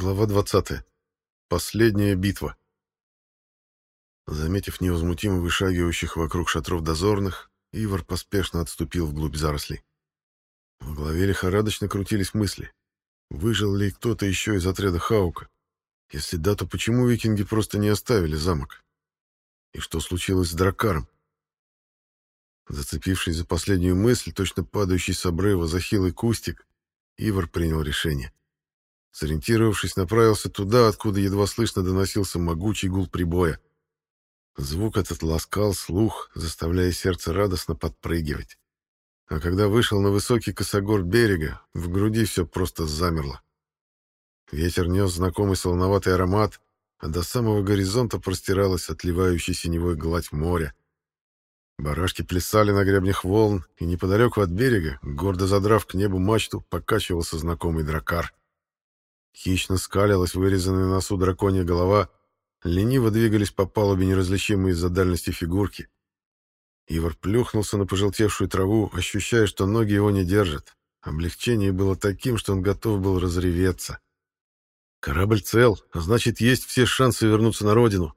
Глава 20. Последняя битва. Заметив невозмутимо вышагивающих вокруг шатров дозорных, Ивар поспешно отступил вглубь зарослей. В голове лихорадочно крутились мысли. Выжил ли кто-то еще из отряда Хаука? Если да, то почему викинги просто не оставили замок? И что случилось с Дракаром? Зацепившись за последнюю мысль, точно падающий с обрыва за хилый кустик, Ивар принял решение. Сориентировавшись, направился туда, откуда едва слышно доносился могучий гул прибоя. Звук этот ласкал слух, заставляя сердце радостно подпрыгивать. А когда вышел на высокий косогор берега, в груди все просто замерло. Ветер нес знакомый солоноватый аромат, а до самого горизонта простиралась отливающая синевой гладь моря. Барашки плясали на гребнях волн, и неподалеку от берега, гордо задрав к небу мачту, покачивался знакомый дракар. Хищно скалилась вырезанная на носу драконья голова, лениво двигались по палубе неразличимые из-за дальности фигурки. Ивар плюхнулся на пожелтевшую траву, ощущая, что ноги его не держат. Облегчение было таким, что он готов был разреветься. Корабль цел, а значит, есть все шансы вернуться на родину.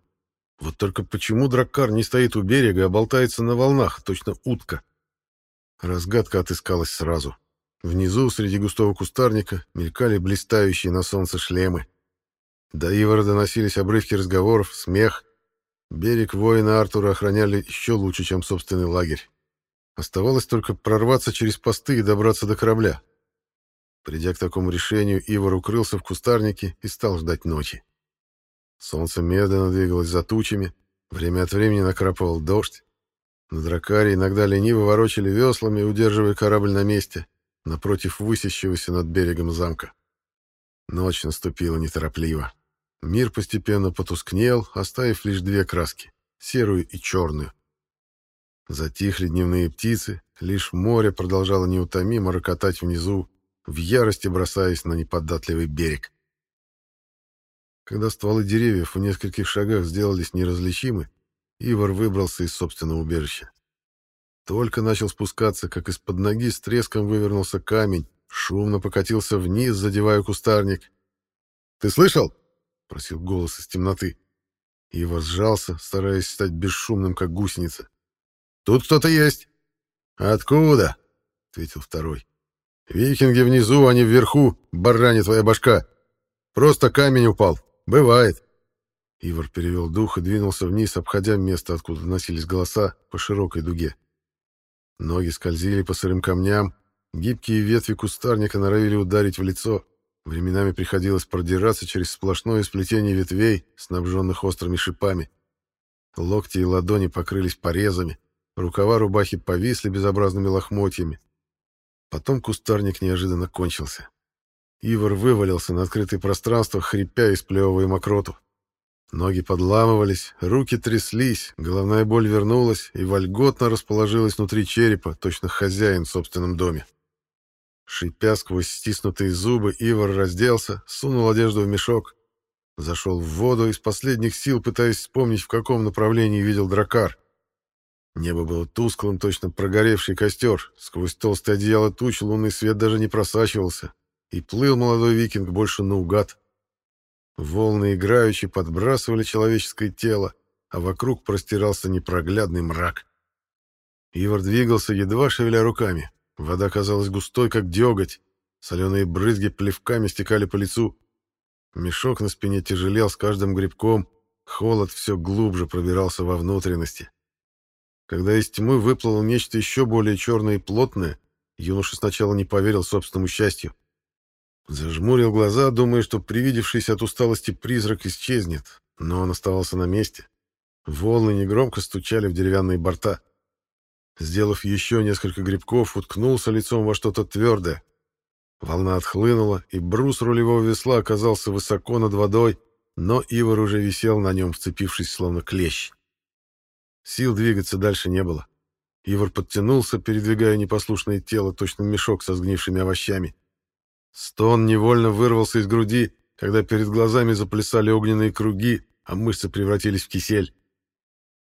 Вот только почему драккар не стоит у берега, а болтается на волнах, точно утка? Разгадка отыскалась сразу. Внизу, среди густого кустарника, мелькали блистающие на солнце шлемы. До Ивара доносились обрывки разговоров, смех. Берег воина Артура охраняли еще лучше, чем собственный лагерь. Оставалось только прорваться через посты и добраться до корабля. Придя к такому решению, Ивар укрылся в кустарнике и стал ждать ночи. Солнце медленно двигалось за тучами, время от времени накрапывал дождь. На дракаре иногда лениво ворочали веслами, удерживая корабль на месте напротив высящегося над берегом замка. Ночь наступила неторопливо. Мир постепенно потускнел, оставив лишь две краски — серую и черную. Затихли дневные птицы, лишь море продолжало неутомимо рокотать внизу, в ярости бросаясь на неподатливый берег. Когда стволы деревьев в нескольких шагах сделались неразличимы, Ивар выбрался из собственного убежища. Только начал спускаться, как из-под ноги с треском вывернулся камень, шумно покатился вниз, задевая кустарник. «Ты слышал?» — просил голос из темноты. Ива сжался, стараясь стать бесшумным, как гусеница. «Тут кто-то есть!» «Откуда?» — ответил второй. «Викинги внизу, а не вверху, баране твоя башка! Просто камень упал. Бывает!» Ивар перевел дух и двинулся вниз, обходя место, откуда доносились голоса, по широкой дуге. Ноги скользили по сырым камням, гибкие ветви кустарника норовили ударить в лицо. Временами приходилось продираться через сплошное сплетение ветвей, снабженных острыми шипами. Локти и ладони покрылись порезами, рукава рубахи повисли безобразными лохмотьями. Потом кустарник неожиданно кончился. Ивар вывалился на открытое пространство, хрипя и сплевывая мокроту. Ноги подламывались, руки тряслись, головная боль вернулась и вольготно расположилась внутри черепа, точно хозяин в собственном доме. Шипя сквозь стиснутые зубы, Ивар разделся, сунул одежду в мешок, зашел в воду из последних сил, пытаясь вспомнить, в каком направлении видел дракар. Небо было тусклым, точно прогоревший костер, сквозь толстое одеяло туч лунный свет даже не просачивался, и плыл молодой викинг больше наугад. Волны играючи подбрасывали человеческое тело, а вокруг простирался непроглядный мрак. Ивар двигался, едва шевеля руками. Вода казалась густой, как деготь. Соленые брызги плевками стекали по лицу. Мешок на спине тяжелел с каждым грибком. Холод все глубже пробирался во внутренности. Когда из тьмы выплыло нечто еще более черное и плотное, юноша сначала не поверил собственному счастью. Зажмурил глаза, думая, что привидевшийся от усталости призрак исчезнет, но он оставался на месте. Волны негромко стучали в деревянные борта. Сделав еще несколько грибков, уткнулся лицом во что-то твердое. Волна отхлынула, и брус рулевого весла оказался высоко над водой, но Ивар уже висел на нем, вцепившись словно клещ. Сил двигаться дальше не было. Ивар подтянулся, передвигая непослушное тело, точно мешок со сгнившими овощами. Стон невольно вырвался из груди, когда перед глазами заплясали огненные круги, а мышцы превратились в кисель.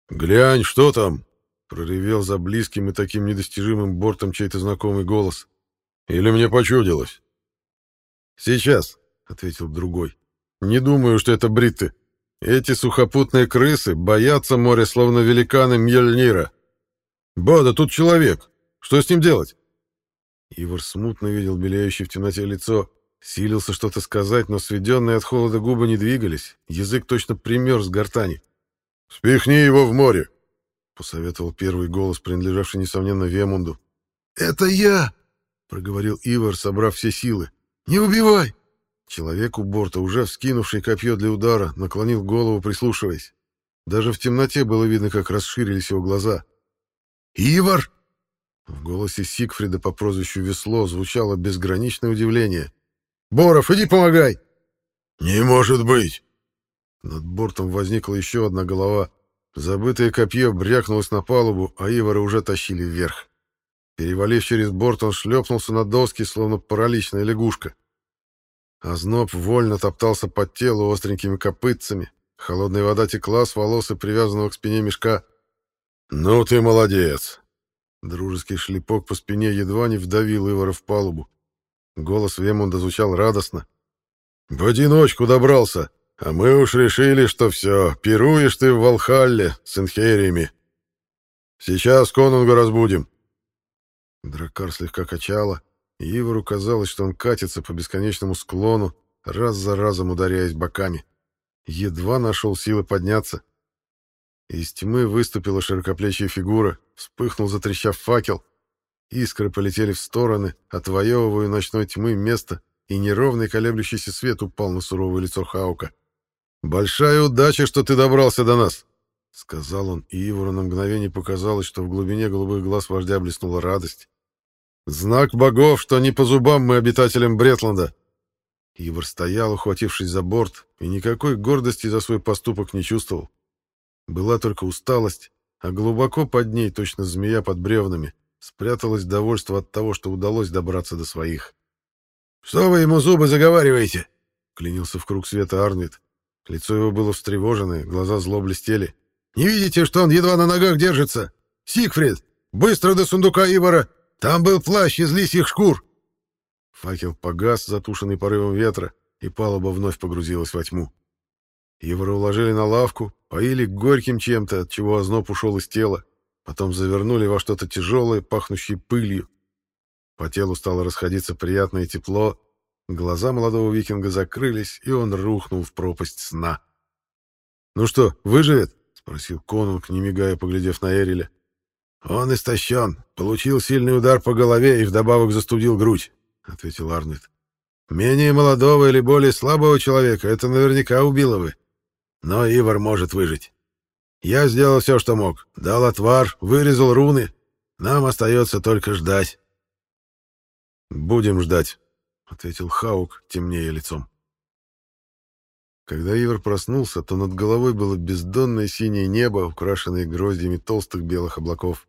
«Глянь, что там?» — проревел за близким и таким недостижимым бортом чей-то знакомый голос. «Или мне почудилось?» «Сейчас», — ответил другой. Не думаю, что это бритты. Эти сухопутные крысы боятся моря, словно великаны Мьельнира. Бода, тут человек. Что с ним делать? Ивар смутно видел белеющее в темноте лицо, силился что-то сказать, но сведенные от холода губы не двигались, язык точно примерз к гортани. «Спихни его в море!» — посоветовал первый голос, принадлежавший, несомненно, Вемунду. «Это я!» — проговорил Ивар, собрав все силы. «Не убивай!» Человек у борта, уже вскинувший копье для удара, наклонил голову, прислушиваясь. Даже в темноте было видно, как расширились его глаза. «Ивар!» В голосе Сигфрида по прозвищу Весло звучало безграничное удивление. «Боров, иди помогай!» «Не может быть!» Над бортом возникла еще одна голова. Забытое копье брякнулось на палубу, а Ивара уже тащили вверх. Перевалив через борт, он шлепнулся на доски, словно параличная лягушка. Озноб вольно топтался под телу остренькими копытцами. Холодная вода текла с волос и привязанного к спине мешка. «Ну ты молодец!» Дружеский шлепок по спине едва не вдавил Ивара в палубу. Голос Вемунда звучал радостно. «В одиночку добрался, а мы уж решили, что все, пируешь ты в Волхалле с инхериями. Сейчас конунга разбудим». Дракар слегка качало, Ивару казалось, что он катится по бесконечному склону, раз за разом ударяясь боками. Едва нашел силы подняться. Из тьмы выступила широкоплечья фигура, вспыхнул, затрещав факел. Искры полетели в стороны, отвоевывая ночной тьмы место, и неровный колеблющийся свет упал на суровое лицо Хаука. «Большая удача, что ты добрался до нас!» — сказал он, и Ивару на мгновение показалось, что в глубине голубых глаз вождя блеснула радость. Знак богов, что не по зубам мы обитателям Бретланда. Ивар стоял, ухватившись за борт, и никакой гордости за свой поступок не чувствовал. Была только усталость, а глубоко под ней, точно змея под бревнами, спряталось довольство от того, что удалось добраться до своих. «Что вы ему зубы заговариваете?» — клянился в круг света Арнвид. Лицо его было встревоженное, глаза зло блестели. «Не видите, что он едва на ногах держится? Сигфрид, быстро до сундука Ивара там был плащ из лисьих шкур!» Факел погас, затушенный порывом ветра, и палуба вновь погрузилась во тьму. Его уложили на лавку, поили горьким чем-то, от чего озноб ушел из тела, потом завернули во что-то тяжелое, пахнущее пылью. По телу стало расходиться приятное тепло, глаза молодого викинга закрылись, и он рухнул в пропасть сна. «Ну что, выживет?» — спросил конунг, не мигая, поглядев на Эриля. «Он истощен, получил сильный удар по голове и вдобавок застудил грудь», — ответил Арнольд. «Менее молодого или более слабого человека это наверняка убило бы. Но Ивар может выжить. Я сделал все, что мог. Дал отвар, вырезал руны. Нам остается только ждать». «Будем ждать», — ответил Хаук, темнее лицом. Когда Ивар проснулся, то над головой было бездонное синее небо, украшенное гроздями толстых белых облаков.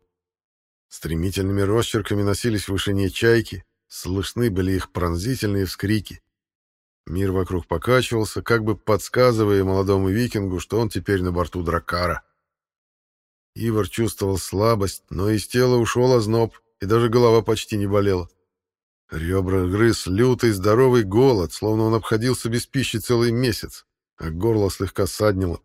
Стремительными росчерками носились в вышине чайки, слышны были их пронзительные вскрики. Мир вокруг покачивался, как бы подсказывая молодому викингу, что он теперь на борту дракара. Ивар чувствовал слабость, но из тела ушел озноб, и даже голова почти не болела. Ребра грыз лютый здоровый голод, словно он обходился без пищи целый месяц, а горло слегка саднило.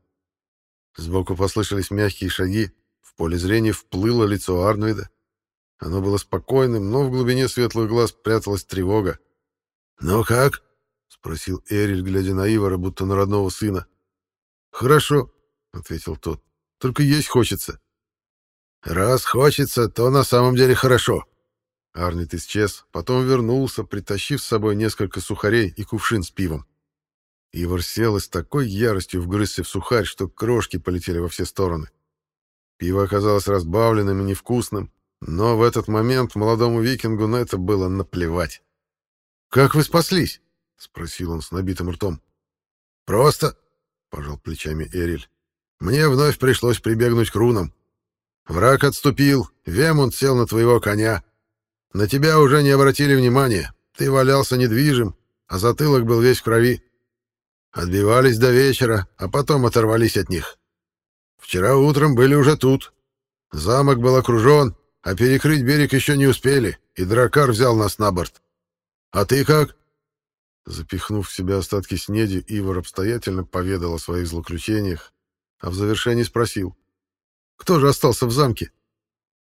Сбоку послышались мягкие шаги, в поле зрения вплыло лицо Арнвида. Оно было спокойным, но в глубине светлых глаз пряталась тревога. «Ну как?» — спросил Эриль, глядя на Ивара, будто на родного сына. «Хорошо», — ответил тот. «Только есть хочется». «Раз хочется, то на самом деле хорошо». Арнит исчез, потом вернулся, притащив с собой несколько сухарей и кувшин с пивом. Ивар сел и с такой яростью вгрызся в сухарь, что крошки полетели во все стороны. Пиво оказалось разбавленным и невкусным, но в этот момент молодому викингу на это было наплевать. «Как вы спаслись?» — спросил он с набитым ртом. «Просто», — пожал плечами Эриль. «Мне вновь пришлось прибегнуть к рунам. Враг отступил, Вемунд сел на твоего коня. На тебя уже не обратили внимания, ты валялся недвижим, а затылок был весь в крови. Отбивались до вечера, а потом оторвались от них. Вчера утром были уже тут. Замок был окружен, а перекрыть берег еще не успели, и дракар взял нас на борт. А ты как? Запихнув в себя остатки снеди, Ивар обстоятельно поведал о своих злоключениях, а в завершении спросил. «Кто же остался в замке?»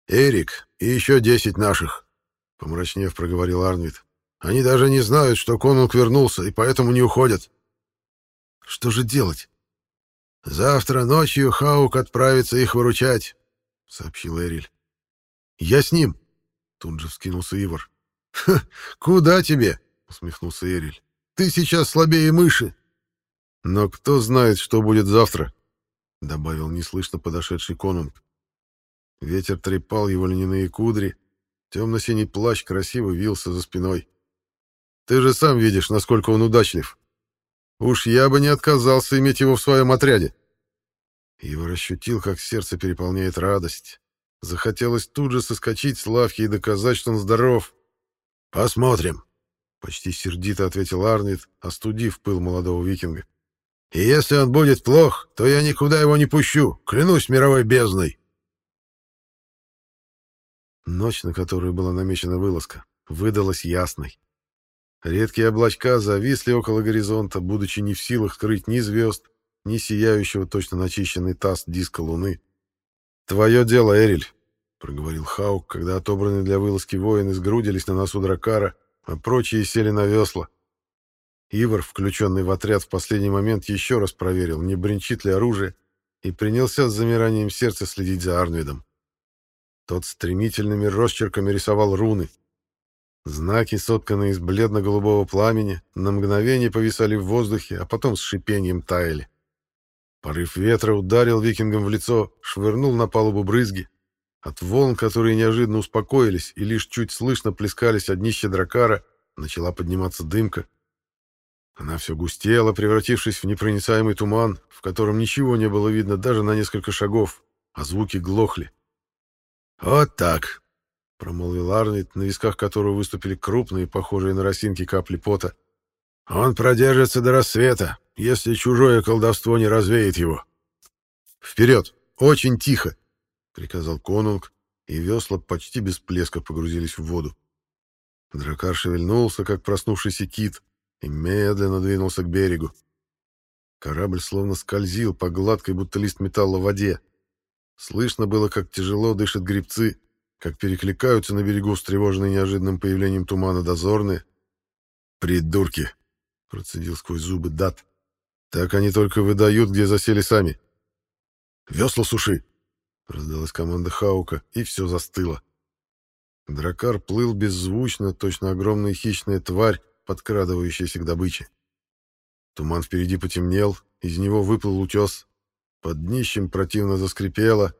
«Эрик и еще десять наших», — помрачнев проговорил Арнвид. «Они даже не знают, что конунг вернулся, и поэтому не уходят». «Что же делать?» «Завтра ночью Хаук отправится их выручать», — сообщил Эриль. «Я с ним», — тут же вскинулся Ивар. «Куда тебе?» — усмехнулся Эриль. «Ты сейчас слабее мыши». «Но кто знает, что будет завтра?» — добавил неслышно подошедший конунг. Ветер трепал его льняные кудри, темно-синий плащ красиво вился за спиной. «Ты же сам видишь, насколько он удачлив. Уж я бы не отказался иметь его в своем отряде». Ивар ощутил, как сердце переполняет радость. Захотелось тут же соскочить с лавки и доказать, что он здоров. «Посмотрим», — почти сердито ответил Арнит, остудив пыл молодого викинга. «И если он будет плох, то я никуда его не пущу, клянусь мировой бездной». Ночь, на которую была намечена вылазка, выдалась ясной. Редкие облачка зависли около горизонта, будучи не в силах скрыть ни звезд, ни сияющего точно начищенный таз диска луны. «Твое дело, Эриль», — проговорил Хаук, когда отобранные для вылазки воины сгрудились на носу дракара, а прочие сели на весла. Ивар, включенный в отряд в последний момент, еще раз проверил, не бренчит ли оружие, и принялся с замиранием сердца следить за Арнвидом. Тот стремительными росчерками рисовал руны. Знаки, сотканные из бледно-голубого пламени, на мгновение повисали в воздухе, а потом с шипением таяли. Порыв ветра ударил викингам в лицо, швырнул на палубу брызги. От волн, которые неожиданно успокоились и лишь чуть слышно плескались от днища дракара, начала подниматься дымка. Она все густела, превратившись в непроницаемый туман, в котором ничего не было видно даже на несколько шагов, а звуки глохли. «Вот так», — промолвил Арнит, на висках которого выступили крупные, похожие на росинки капли пота. «Он продержится до рассвета, если чужое колдовство не развеет его. «Вперед! Очень тихо!» — приказал конунг, и весла почти без плеска погрузились в воду. Дракар шевельнулся, как проснувшийся кит, и медленно двинулся к берегу. Корабль словно скользил по гладкой, будто лист металла в воде. Слышно было, как тяжело дышат грибцы, как перекликаются на берегу встревоженные неожиданным появлением тумана дозорные. «Придурки!» — процедил сквозь зубы Дат. Так они только выдают, где засели сами. «Весла суши!» — раздалась команда Хаука, и все застыло. Дракар плыл беззвучно, точно огромная хищная тварь, подкрадывающаяся к добыче. Туман впереди потемнел, из него выплыл утес. Под днищем противно заскрипело.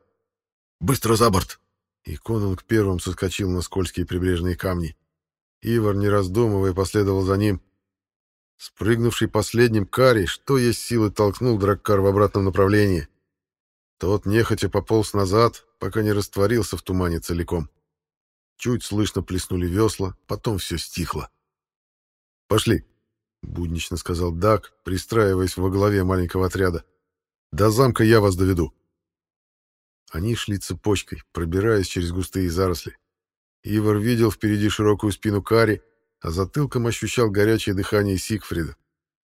«Быстро за борт!» И конунг первым соскочил на скользкие прибрежные камни. Ивар, не раздумывая, последовал за ним. Спрыгнувший последним Кари, что есть силы, толкнул Драккар в обратном направлении. Тот нехотя пополз назад, пока не растворился в тумане целиком. Чуть слышно плеснули весла, потом все стихло. «Пошли», — буднично сказал Дак, пристраиваясь во главе маленького отряда. «До замка я вас доведу». Они шли цепочкой, пробираясь через густые заросли. Ивар видел впереди широкую спину Кари, а затылком ощущал горячее дыхание Сигфрида.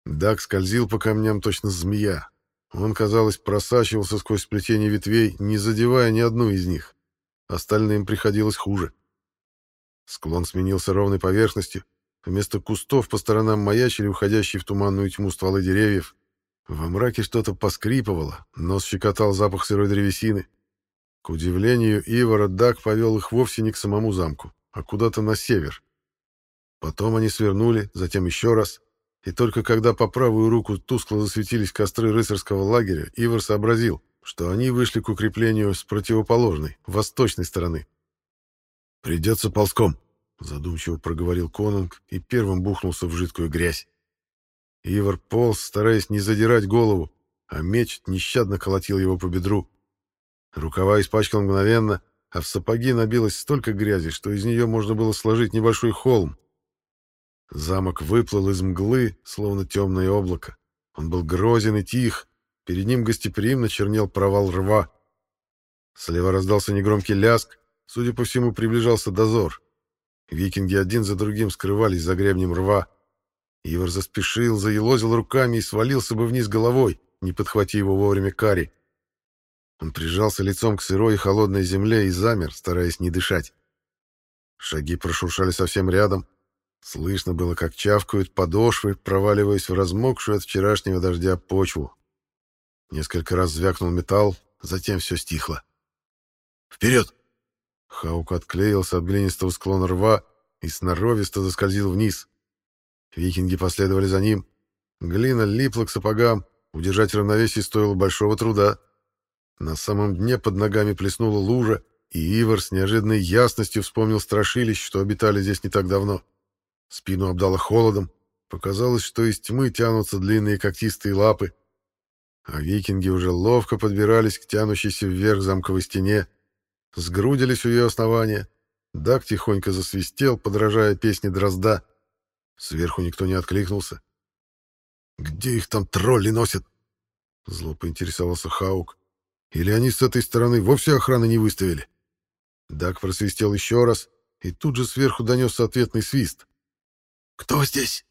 Даг скользил по камням точно змея. Он, казалось, просачивался сквозь сплетение ветвей, не задевая ни одну из них. Остальным приходилось хуже. Склон сменился ровной поверхностью. Вместо кустов по сторонам маячили уходящие в туманную тьму стволы деревьев. Во мраке что-то поскрипывало, нос щекотал запах сырой древесины. К удивлению Ивара, Даг повел их вовсе не к самому замку, а куда-то на север, Потом они свернули, затем еще раз, и только когда по правую руку тускло засветились костры рыцарского лагеря, Ивар сообразил, что они вышли к укреплению с противоположной, восточной стороны. «Придется ползком», — задумчиво проговорил конунг и первым бухнулся в жидкую грязь. Ивар полз, стараясь не задирать голову, а меч нещадно колотил его по бедру. Рукава испачкал мгновенно, а в сапоги набилось столько грязи, что из нее можно было сложить небольшой холм, Замок выплыл из мглы, словно темное облако. Он был грозен и тих, перед ним гостеприимно чернел провал рва. Слева раздался негромкий ляск, судя по всему, приближался дозор. Викинги один за другим скрывались за гребнем рва. Ивар заспешил, заелозил руками и свалился бы вниз головой, не подхвати его вовремя кари. Он прижался лицом к сырой и холодной земле и замер, стараясь не дышать. Шаги прошуршали совсем рядом. Слышно было, как чавкают подошвы, проваливаясь в размокшую от вчерашнего дождя почву. Несколько раз звякнул металл, затем все стихло. «Вперед!» Хаук отклеился от глинистого склона рва и сноровисто заскользил вниз. Викинги последовали за ним. Глина липла к сапогам, удержать равновесие стоило большого труда. На самом дне под ногами плеснула лужа, и Ивар с неожиданной ясностью вспомнил страшилищ, что обитали здесь не так давно. Спину обдало холодом, показалось, что из тьмы тянутся длинные когтистые лапы, а викинги уже ловко подбирались к тянущейся вверх замковой стене, сгрудились у ее основания. Дак тихонько засвистел, подражая песне Дрозда. Сверху никто не откликнулся. «Где их там тролли носят?» Зло поинтересовался Хаук. «Или они с этой стороны вовсе охраны не выставили?» Дак просвистел еще раз, и тут же сверху донесся ответный свист. «Кто здесь?»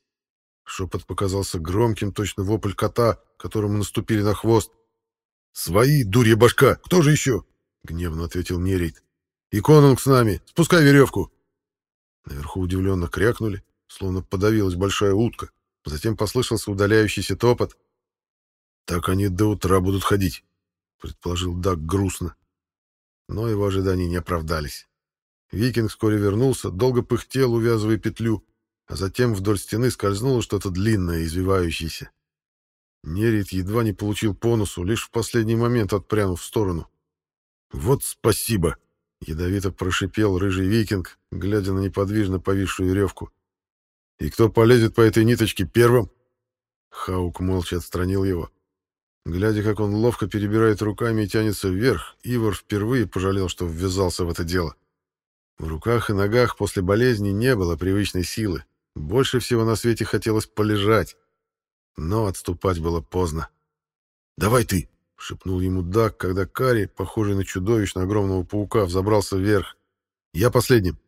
Шепот показался громким, точно вопль кота, которому наступили на хвост. «Свои, дурья башка! Кто же еще?» — гневно ответил Нерейт. «И конунг с нами! Спускай веревку!» Наверху удивленно крякнули, словно подавилась большая утка. Затем послышался удаляющийся топот. «Так они до утра будут ходить», — предположил Даг грустно. Но его ожидания не оправдались. Викинг вскоре вернулся, долго пыхтел, увязывая петлю, а затем вдоль стены скользнуло что-то длинное, извивающееся. Нерит едва не получил по носу, лишь в последний момент отпрянув в сторону. «Вот спасибо!» — ядовито прошипел рыжий викинг, глядя на неподвижно повисшую веревку. «И кто полезет по этой ниточке первым?» Хаук молча отстранил его. Глядя, как он ловко перебирает руками и тянется вверх, Ивар впервые пожалел, что ввязался в это дело. В руках и ногах после болезни не было привычной силы. Больше всего на свете хотелось полежать. Но отступать было поздно. «Давай ты!» — шепнул ему Дак, когда Кари, похожий на чудовищно огромного паука, взобрался вверх. «Я последним!»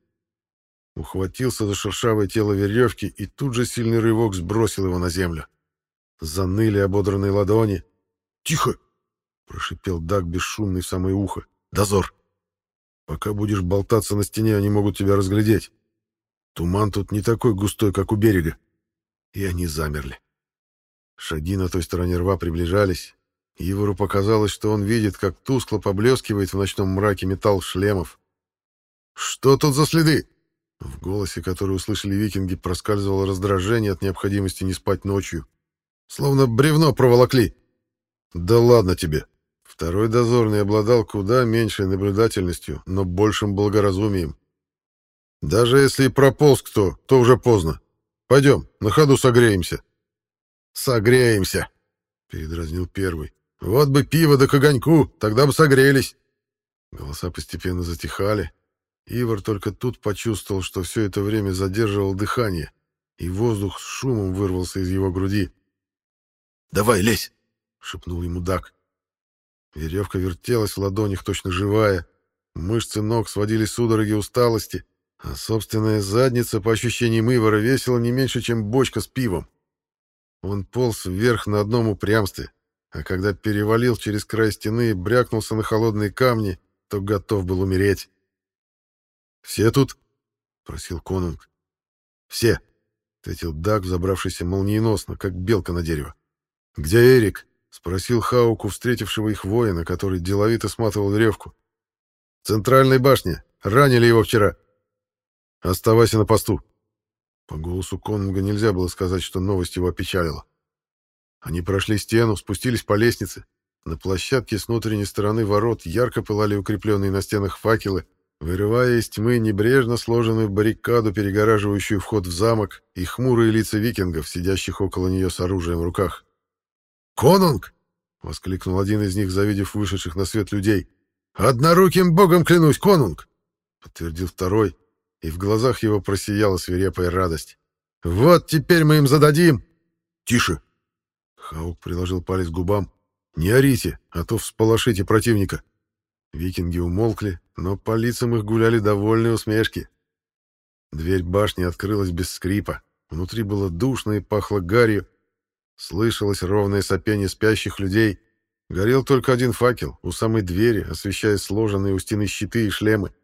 Ухватился за шершавое тело веревки, и тут же сильный рывок сбросил его на землю. Заныли ободранные ладони. «Тихо!» — прошипел Дак бесшумный в самое ухо. «Дозор! Пока будешь болтаться на стене, они могут тебя разглядеть. Туман тут не такой густой, как у берега». И они замерли. Шаги на той стороне рва приближались. Ивору показалось, что он видит, как тускло поблескивает в ночном мраке металл шлемов. «Что тут за следы?» В голосе, который услышали викинги, проскальзывало раздражение от необходимости не спать ночью. Словно бревно проволокли. «Да ладно тебе!» Второй дозорный обладал куда меньшей наблюдательностью, но большим благоразумием. «Даже если и прополз кто, то уже поздно. Пойдем, на ходу согреемся». «Согреемся!» — передразнил первый. «Вот бы пиво да к огоньку, тогда бы согрелись!» Голоса постепенно затихали. Ивар только тут почувствовал, что все это время задерживал дыхание, и воздух с шумом вырвался из его груди. «Давай, лезь!» — шепнул ему Дак. Веревка вертелась в ладонях, точно живая. Мышцы ног сводили судороги усталости, а собственная задница, по ощущениям Ивара, весила не меньше, чем бочка с пивом. Он полз вверх на одном упрямстве, а когда перевалил через край стены и брякнулся на холодные камни, то готов был умереть. «Все тут?» — просил конунг. «Все», — ответил Даг, забравшийся молниеносно, как белка на дерево. «Где Эрик?» — спросил Хауку, встретившего их воина, который деловито сматывал веревку. «Центральной башне. Ранили его вчера. Оставайся на посту». По голосу конунга нельзя было сказать, что новость его опечалила. Они прошли стену, спустились по лестнице. На площадке с внутренней стороны ворот ярко пылали укрепленные на стенах факелы, вырывая из тьмы небрежно сложенную баррикаду, перегораживающую вход в замок, и хмурые лица викингов, сидящих около нее с оружием в руках. «Конунг!» — воскликнул один из них, завидев вышедших на свет людей. «Одноруким богом клянусь, конунг!» — подтвердил второй, и в глазах его просияла свирепая радость. «Вот теперь мы им зададим!» «Тише!» Хаук приложил палец к губам. «Не орите, а то всполошите противника!» Викинги умолкли, но по лицам их гуляли довольные усмешки. Дверь башни открылась без скрипа. Внутри было душно и пахло гарью. Слышалось ровное сопение спящих людей. Горел только один факел у самой двери, освещая сложенные у стены щиты и шлемы.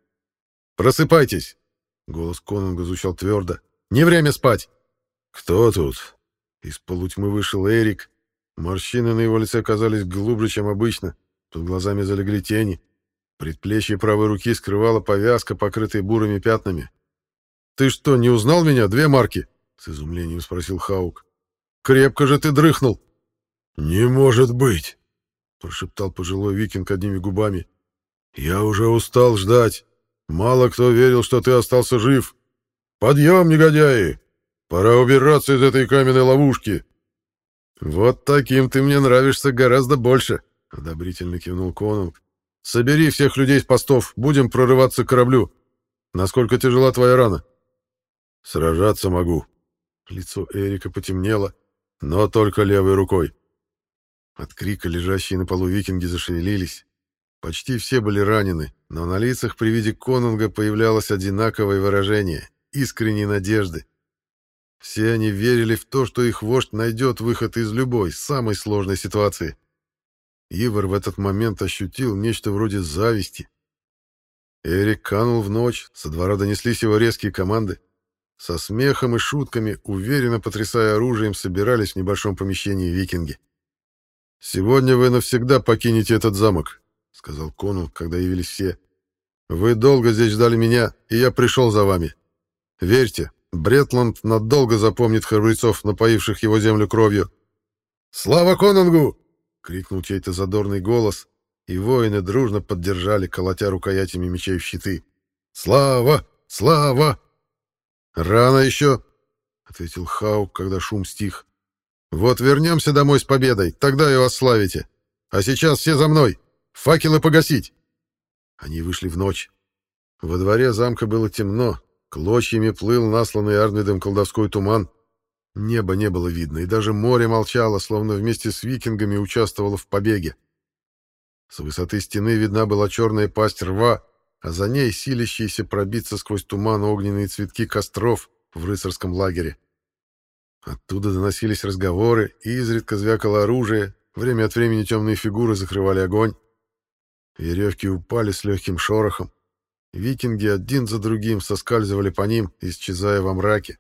«Просыпайтесь!» — голос Конунга звучал твердо. «Не время спать!» «Кто тут?» Из полутьмы вышел Эрик. Морщины на его лице казались глубже, чем обычно. Под глазами залегли тени. Предплечье правой руки скрывала повязка, покрытая бурыми пятнами. «Ты что, не узнал меня? Две марки?» — с изумлением спросил Хаук. «Крепко же ты дрыхнул!» «Не может быть!» — прошептал пожилой викинг одними губами. «Я уже устал ждать. Мало кто верил, что ты остался жив. Подъем, негодяи! Пора убираться из этой каменной ловушки!» «Вот таким ты мне нравишься гораздо больше», — одобрительно кивнул Конунг. «Собери всех людей с постов, будем прорываться к кораблю. Насколько тяжела твоя рана?» «Сражаться могу». Лицо Эрика потемнело, но только левой рукой. От крика лежащие на полу викинги зашевелились. Почти все были ранены, но на лицах при виде конунга появлялось одинаковое выражение — искренней надежды. Все они верили в то, что их вождь найдет выход из любой, самой сложной ситуации. Ивар в этот момент ощутил нечто вроде зависти. Эрик канул в ночь, со двора донеслись его резкие команды. Со смехом и шутками, уверенно потрясая оружием, собирались в небольшом помещении викинги. «Сегодня вы навсегда покинете этот замок», — сказал Конул, когда явились все. «Вы долго здесь ждали меня, и я пришел за вами. Верьте, Бретланд надолго запомнит храбрецов, напоивших его землю кровью». «Слава Конунгу!» — крикнул чей-то задорный голос, и воины дружно поддержали, колотя рукоятями мечей в щиты. «Слава! Слава!» «Рано еще!» — ответил Хаук, когда шум стих. «Вот вернемся домой с победой, тогда и вас славите. А сейчас все за мной! Факелы погасить!» Они вышли в ночь. Во дворе замка было темно, клочьями плыл насланный Арнвидом колдовской туман. Небо не было видно, и даже море молчало, словно вместе с викингами участвовало в побеге. С высоты стены видна была черная пасть рва, а за ней силящиеся пробиться сквозь туман огненные цветки костров в рыцарском лагере. Оттуда доносились разговоры, и изредка звякало оружие, время от времени темные фигуры закрывали огонь. Веревки упали с легким шорохом. Викинги один за другим соскальзывали по ним, исчезая во мраке.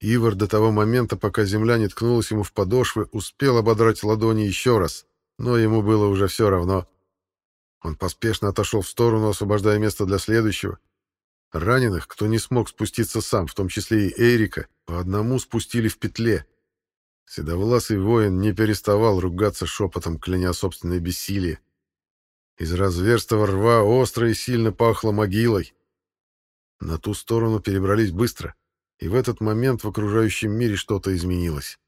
Ивар до того момента, пока земля не ткнулась ему в подошвы, успел ободрать ладони еще раз, но ему было уже все равно. Он поспешно отошел в сторону, освобождая место для следующего. Раненых, кто не смог спуститься сам, в том числе и Эрика, по одному спустили в петле. Седовласый воин не переставал ругаться шепотом, кляня собственное бессилие. Из разверстого рва остро и сильно пахло могилой. На ту сторону перебрались быстро, и в этот момент в окружающем мире что-то изменилось.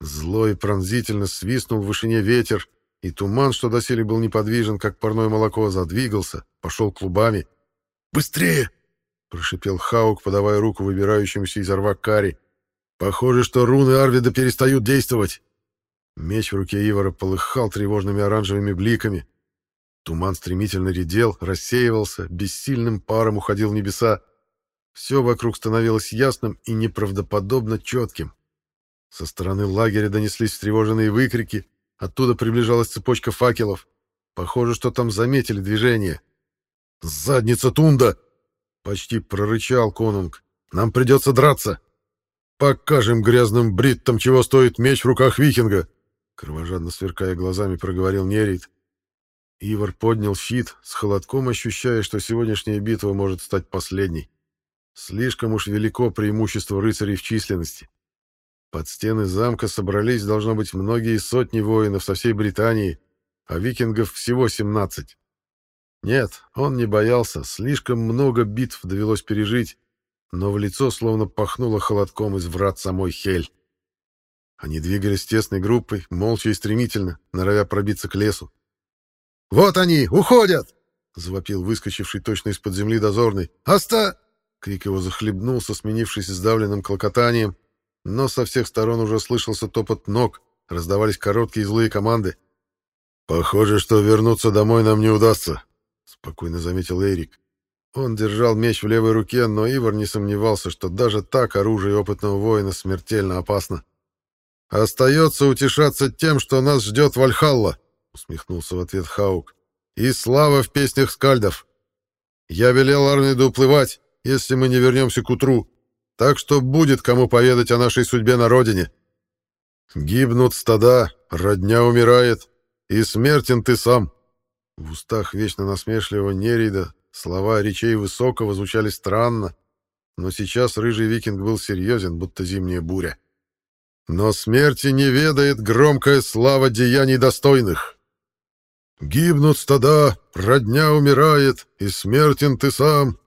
Зло и пронзительно свистнул в вышине ветер, и туман, что доселе был неподвижен, как парное молоко, задвигался, пошел клубами. «Быстрее!» — прошипел Хаук, подавая руку выбирающемуся из рва Кари. «Похоже, что руны Арвида перестают действовать!» Меч в руке Ивара полыхал тревожными оранжевыми бликами. Туман стремительно редел, рассеивался, бессильным паром уходил в небеса. Все вокруг становилось ясным и неправдоподобно четким. Со стороны лагеря донеслись встревоженные выкрики, оттуда приближалась цепочка факелов. Похоже, что там заметили движение. «Задница Тунда!» — почти прорычал конунг. «Нам придется драться! Покажем грязным бриттам, чего стоит меч в руках викинга!» Кровожадно сверкая глазами, проговорил Нерит. Ивар поднял щит, с холодком ощущая, что сегодняшняя битва может стать последней. Слишком уж велико преимущество рыцарей в численности. Под стены замка собрались, должно быть, многие сотни воинов со всей Британии, а викингов всего 17. Нет, он не боялся, слишком много битв довелось пережить, но в лицо словно пахнуло холодком из врат самой Хель. Они двигались тесной группой, молча и стремительно, норовя пробиться к лесу. «Вот они! Уходят!» — завопил выскочивший точно из-под земли дозорный. «Оста!» — крик его захлебнулся, сменившись сдавленным клокотанием, но со всех сторон уже слышался топот ног, раздавались короткие злые команды. «Похоже, что вернуться домой нам не удастся», — спокойно заметил Эрик. Он держал меч в левой руке, но Ивар не сомневался, что даже так оружие опытного воина смертельно опасно. «Остается утешаться тем, что нас ждет Вальхалла», — усмехнулся в ответ Хаук. «И слава в песнях скальдов. Я велел Арниду уплывать, если мы не вернемся к утру, так что будет кому поведать о нашей судьбе на родине. Гибнут стада, родня умирает, и смертен ты сам». В устах вечно насмешливого Нерида слова речей Высокого звучали странно, но сейчас рыжий викинг был серьезен, будто зимняя буря. Но смерти не ведает громкая слава деяний достойных. Гибнут стада, родня умирает, и смертен ты сам.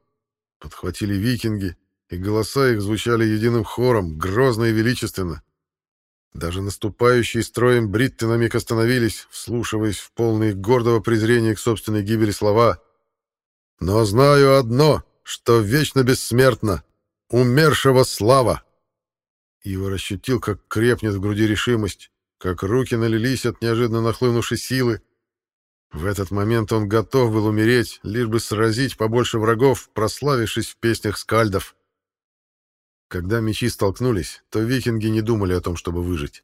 Подхватили викинги, и голоса их звучали единым хором, грозно и величественно. Даже наступающие строем бритты на миг остановились, вслушиваясь в полные гордого презрения к собственной гибели слова. «Но знаю одно, что вечно бессмертно — умершего слава!» Ивар ощутил, как крепнет в груди решимость, как руки налились от неожиданно нахлынувшей силы. В этот момент он готов был умереть, лишь бы сразить побольше врагов, прославившись в песнях скальдов. Когда мечи столкнулись, то викинги не думали о том, чтобы выжить.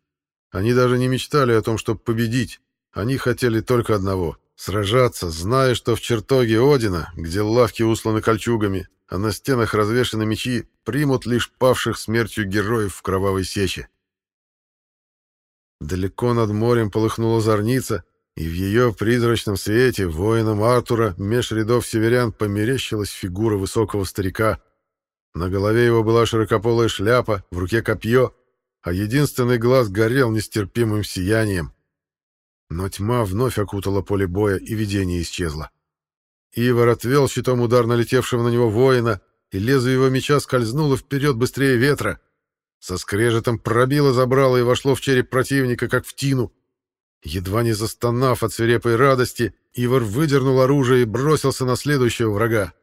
Они даже не мечтали о том, чтобы победить. Они хотели только одного — сражаться, зная, что в чертоге Одина, где лавки усланы кольчугами, а на стенах развешаны мечи, примут лишь павших смертью героев в кровавой сече. Далеко над морем полыхнула зорница, и в ее призрачном свете воинам Артура меж рядов северян померещилась фигура высокого старика. На голове его была широкополая шляпа, в руке копье, а единственный глаз горел нестерпимым сиянием. Но тьма вновь окутала поле боя, и видение исчезло. Ивар отвел щитом удар налетевшего на него воина, и лезвие его меча скользнуло вперед быстрее ветра. Со скрежетом пробило, забрало и вошло в череп противника, как в тину. Едва не застонав от свирепой радости, Ивар выдернул оружие и бросился на следующего врага.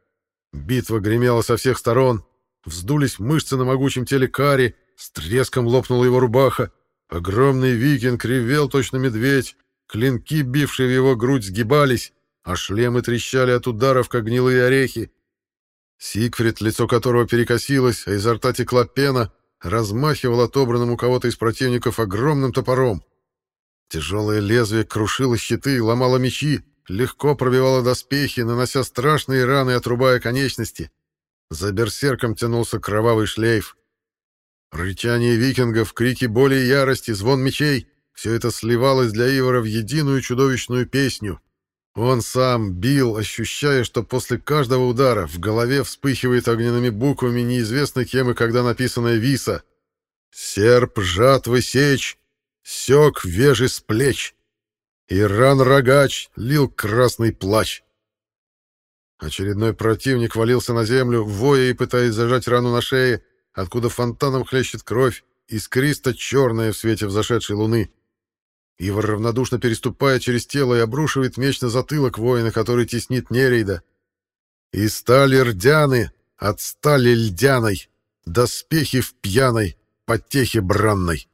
Битва гремела со всех сторон. Вздулись мышцы на могучем теле Кари, с треском лопнула его рубаха. Огромный викинг ревел точно медведь, клинки, бившие в его грудь, сгибались, а шлемы трещали от ударов, как гнилые орехи. Сигфрид, лицо которого перекосилось, а изо рта текла пена, размахивал отобранным у кого-то из противников огромным топором. Тяжелое лезвие крушило щиты, ломало мечи, легко пробивало доспехи, нанося страшные раны и отрубая конечности. За берсерком тянулся кровавый шлейф. Рычание викингов, крики боли и ярости, звон мечей — все это сливалось для Ивара в единую чудовищную песню, он сам бил, ощущая, что после каждого удара в голове вспыхивает огненными буквами неизвестно кем и когда написанная виса. «Серп, жатвы, сечь, сёк вежи с плеч, и ран-рогач лил красный плач». Очередной противник валился на землю, воя и пытаясь зажать рану на шее, откуда фонтаном хлещет кровь, искристо черная в свете взошедшей луны. Ивар равнодушно переступая через тело и обрушивает меч на затылок воина, который теснит Нерейда. И стали рдяны от стали льдяной, доспехи в пьяной, потехе бранной.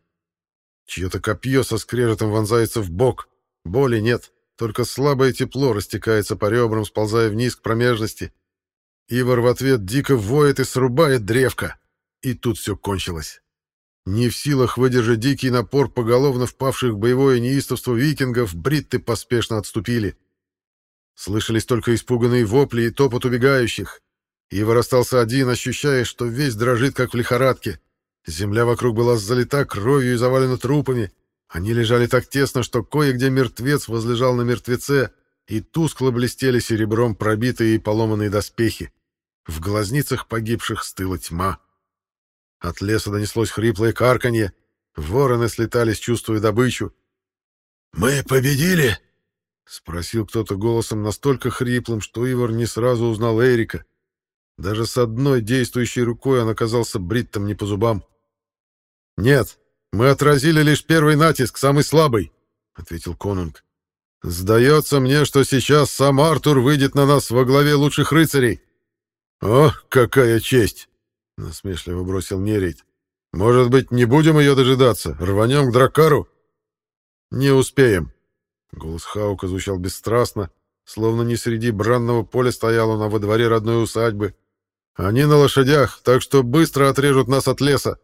Чье-то копье со скрежетом вонзается в бок. Боли нет, только слабое тепло растекается по ребрам, сползая вниз к промежности. Ивар в ответ дико воет и срубает древко. И тут все кончилось. Не в силах выдержать дикий напор поголовно впавших в боевое неистовство викингов, бритты поспешно отступили. Слышались только испуганные вопли и топот убегающих. Ивар остался один, ощущая, что весь дрожит, как в лихорадке. Земля вокруг была залита кровью и завалена трупами. Они лежали так тесно, что кое-где мертвец возлежал на мертвеце, и тускло блестели серебром пробитые и поломанные доспехи. В глазницах погибших стыла тьма. От леса донеслось хриплое карканье. Вороны слетались, чувствуя добычу. «Мы победили?» — спросил кто-то голосом настолько хриплым, что Ивар не сразу узнал Эрика. Даже с одной действующей рукой он оказался бриттом не по зубам. «Нет, мы отразили лишь первый натиск, самый слабый», — ответил Конунг. «Сдается мне, что сейчас сам Артур выйдет на нас во главе лучших рыцарей». «О, какая честь!» — насмешливо бросил Нерейт. «Может быть, не будем ее дожидаться? Рванем к Дракару?» «Не успеем». Голос Хаука звучал бесстрастно, словно не среди бранного поля стоял он, а во дворе родной усадьбы. Они на лошадях, так что быстро отрежут нас от леса.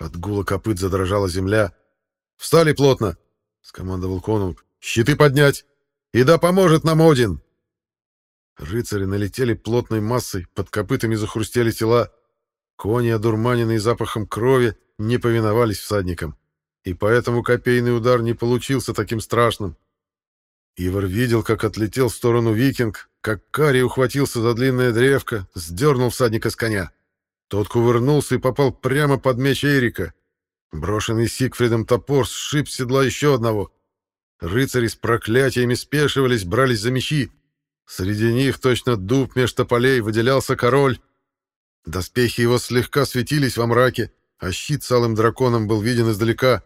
От гула копыт задрожала земля. «Встали плотно!» — скомандовал конунг. «Щиты поднять! И да поможет нам Один!» Рыцари налетели плотной массой, под копытами захрустели тела. Кони, одурманенные запахом крови, не повиновались всадникам, и поэтому копейный удар не получился таким страшным. Ивар видел, как отлетел в сторону викинг, как Карий ухватился за длинное древко, сдернул всадника с коня. Тот кувырнулся и попал прямо под меч Эрика. Брошенный Сигфридом топор сшиб с седла еще одного. Рыцари с проклятиями спешивались, брались за мечи. Среди них точно дуб меж тополей выделялся король. Доспехи его слегка светились во мраке, а щит с алым драконом был виден издалека.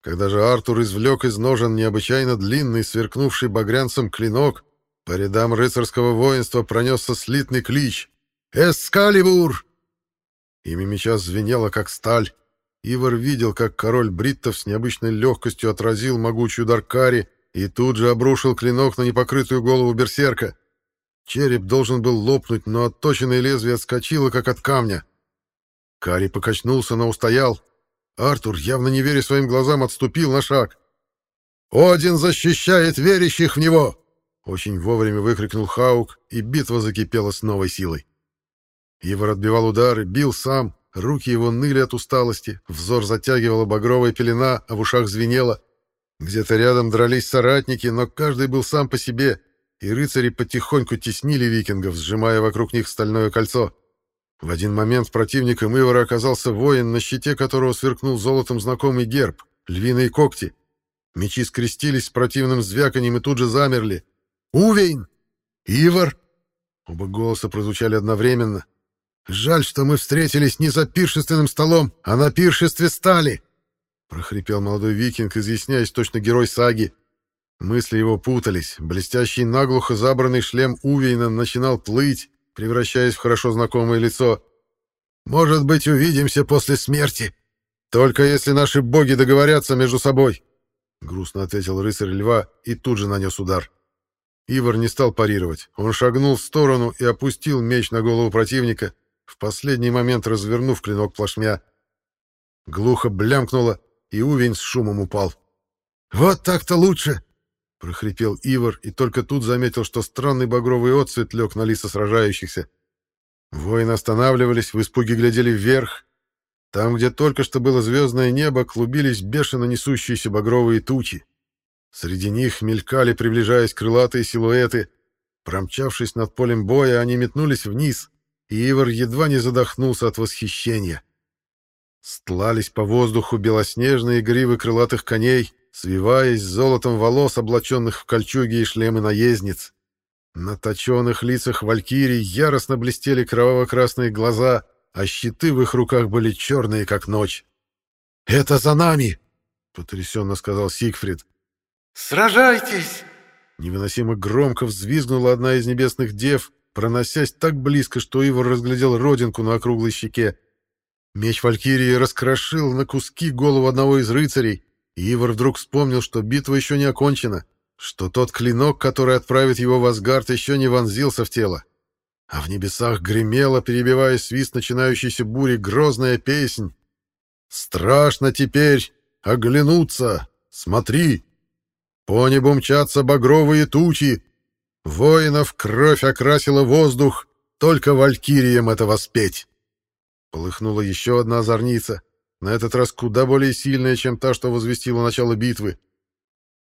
Когда же Артур извлек из ножен необычайно длинный, сверкнувший багрянцем клинок, по рядам рыцарского воинства пронесся слитный клич «Эскалибур!». Имя меча звенело, как сталь. Ивар видел, как король бриттов с необычной легкостью отразил могучий удар Кари и тут же обрушил клинок на непокрытую голову берсерка. Череп должен был лопнуть, но отточенное лезвие отскочило, как от камня. Кари покачнулся, но устоял. Артур, явно не веря своим глазам, отступил на шаг. «Один защищает верящих в него!» Очень вовремя выкрикнул Хаук, и битва закипела с новой силой. Ивар отбивал удары, бил сам, руки его ныли от усталости, взор затягивала багровая пелена, а в ушах звенело. Где-то рядом дрались соратники, но каждый был сам по себе, и рыцари потихоньку теснили викингов, сжимая вокруг них стальное кольцо. В один момент противником Ивара оказался воин, на щите которого сверкнул золотом знакомый герб — львиные когти. Мечи скрестились с противным звяканием и тут же замерли. «Увейн! Ивар!» Оба голоса прозвучали одновременно. «Жаль, что мы встретились не за пиршественным столом, а на пиршестве стали!» прохрипел молодой викинг, изъясняясь точно герой саги. Мысли его путались. Блестящий наглухо забранный шлем Увейна начинал плыть, превращаясь в хорошо знакомое лицо. «Может быть, увидимся после смерти. Только если наши боги договорятся между собой», — грустно ответил рыцарь льва и тут же нанес удар. Ивар не стал парировать. Он шагнул в сторону и опустил меч на голову противника, в последний момент развернув клинок плашмя. Глухо блямкнуло, и увень с шумом упал. «Вот так-то лучше!» — прохрипел Ивар, и только тут заметил, что странный багровый отцвет лег на лица сражающихся. Воины останавливались, в испуге глядели вверх. Там, где только что было звездное небо, клубились бешено несущиеся багровые тучи. Среди них мелькали, приближаясь крылатые силуэты. Промчавшись над полем боя, они метнулись вниз, Ивар едва не задохнулся от восхищения. Стлались по воздуху белоснежные гривы крылатых коней, свиваясь золотом волос, облаченных в кольчуги и шлемы наездниц. На точенных лицах валькирий яростно блестели кроваво-красные глаза, а щиты в их руках были черные, как ночь. «Это за нами!» — потрясенно сказал Сигфрид. «Сражайтесь!» Невыносимо громко взвизгнула одна из небесных дев, проносясь так близко, что Ивар разглядел родинку на округлой щеке. Меч Валькирии раскрошил на куски голову одного из рыцарей, и Ивар вдруг вспомнил, что битва еще не окончена, что тот клинок, который отправит его в Асгард, еще не вонзился в тело. А в небесах гремела, перебивая свист начинающейся бури, грозная песнь. «Страшно теперь оглянуться! Смотри! По небу мчатся багровые тучи! Воинов кровь окрасила воздух, только валькириям это воспеть!» Полыхнула еще одна озорница, на этот раз куда более сильная, чем та, что возвестила начало битвы.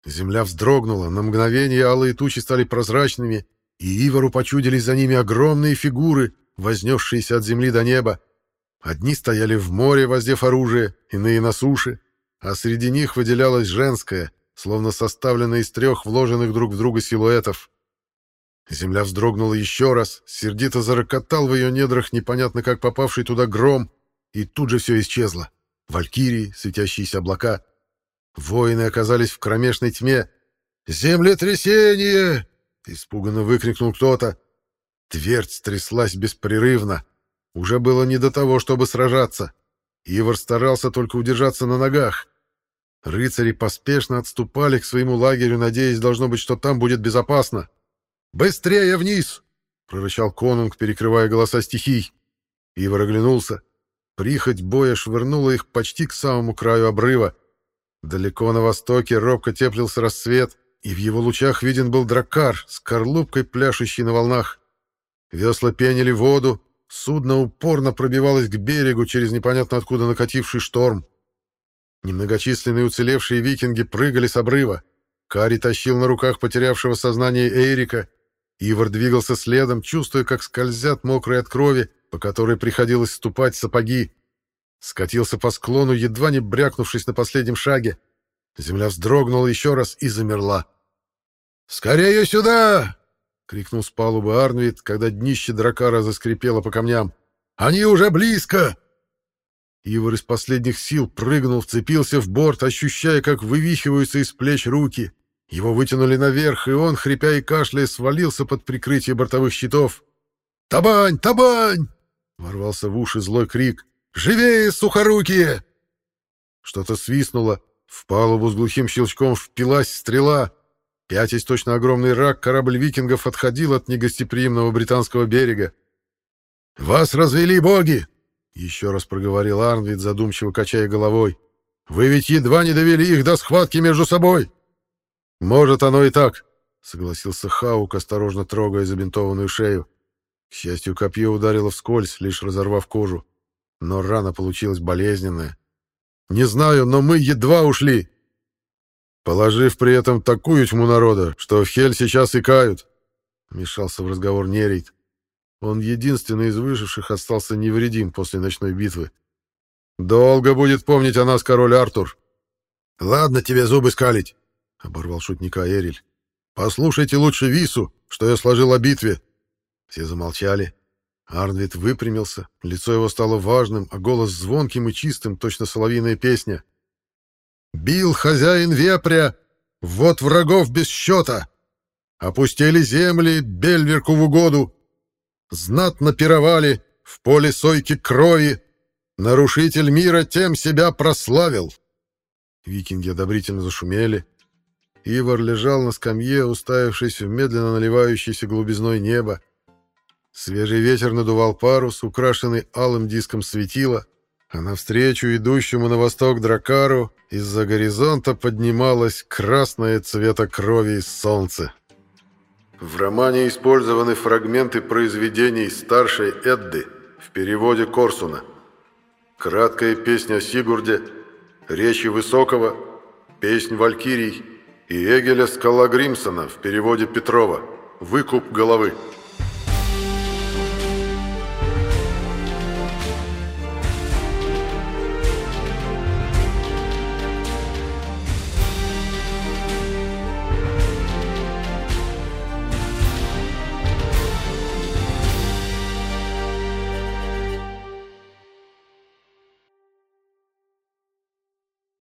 Земля вздрогнула, на мгновение алые тучи стали прозрачными, и Ивару почудились за ними огромные фигуры, вознесшиеся от земли до неба. Одни стояли в море, воздев оружие, иные на суше, а среди них выделялась женская, словно составленная из трех вложенных друг в друга силуэтов. Земля вздрогнула еще раз, сердито зарокотал в ее недрах непонятно как попавший туда гром, и тут же все исчезло. Валькирии, светящиеся облака. Воины оказались в кромешной тьме. «Землетрясение!» — испуганно выкрикнул кто-то. Твердь тряслась беспрерывно. Уже было не до того, чтобы сражаться. Ивар старался только удержаться на ногах. Рыцари поспешно отступали к своему лагерю, надеясь, должно быть, что там будет безопасно. Быстрее вниз!» — прорычал конунг, перекрывая голоса стихий. Ивар оглянулся. Прихоть боя швырнула их почти к самому краю обрыва. Далеко на востоке робко теплился рассвет, и в его лучах виден был драккар с корлупкой, пляшущей на волнах. Весла пенили воду, судно упорно пробивалось к берегу через непонятно откуда накативший шторм. Немногочисленные уцелевшие викинги прыгали с обрыва. Кари тащил на руках потерявшего сознание Эрика. Ивар двигался следом, чувствуя, как скользят мокрые от крови, по которой приходилось ступать сапоги. Скатился по склону, едва не брякнувшись на последнем шаге. Земля вздрогнула еще раз и замерла. «Скорее сюда!» — крикнул с палубы Арнвид, когда днище дракара заскрипело по камням. «Они уже близко!» Ивар из последних сил прыгнул, вцепился в борт, ощущая, как вывихиваются из плеч руки. Его вытянули наверх, и он, хрипя и кашляя, свалился под прикрытие бортовых щитов. «Табань! Табань!» — ворвался в уши злой крик. «Живее, сухорукие!» Что-то свистнуло. В палубу с глухим щелчком впилась стрела. Пятясь точно огромный рак, корабль викингов отходил от негостеприимного британского берега. «Вас развели боги!» Еще раз проговорил Арнвид, задумчиво качая головой. «Вы ведь едва не довели их до схватки между собой!» «Может, оно и так», — согласился Хаук, осторожно трогая забинтованную шею. К счастью, копье ударило вскользь, лишь разорвав кожу. Но рана получилась болезненная. «Не знаю, но мы едва ушли!» Положив при этом такую тьму народа, что в Хель сейчас и кают, — вмешался в разговор Нерейт. Он единственный из выживших остался невредим после ночной битвы. «Долго будет помнить о нас король Артур». «Ладно тебе зубы скалить», — оборвал шутника Эриль. «Послушайте лучше Вису, что я сложил о битве». Все замолчали. Арнвид выпрямился, лицо его стало важным, а голос звонким и чистым, точно соловьиная песня. «Бил хозяин вепря, вот врагов без счета! Опустили земли Бельверку в угоду, знатно пировали, в поле сойки крови. Нарушитель мира тем себя прославил. Викинги одобрительно зашумели. Ивар лежал на скамье, уставившись в медленно наливающееся глубизной небо. Свежий ветер надувал парус, украшенный алым диском светила, а навстречу идущему на восток дракару из-за горизонта поднималось красное цвета крови солнце. В романе использованы фрагменты произведений старшей Эдды в переводе Корсуна. Краткая песня о Сигурде, речи Высокого, песнь Валькирий и Эгеля Скала в переводе Петрова «Выкуп головы».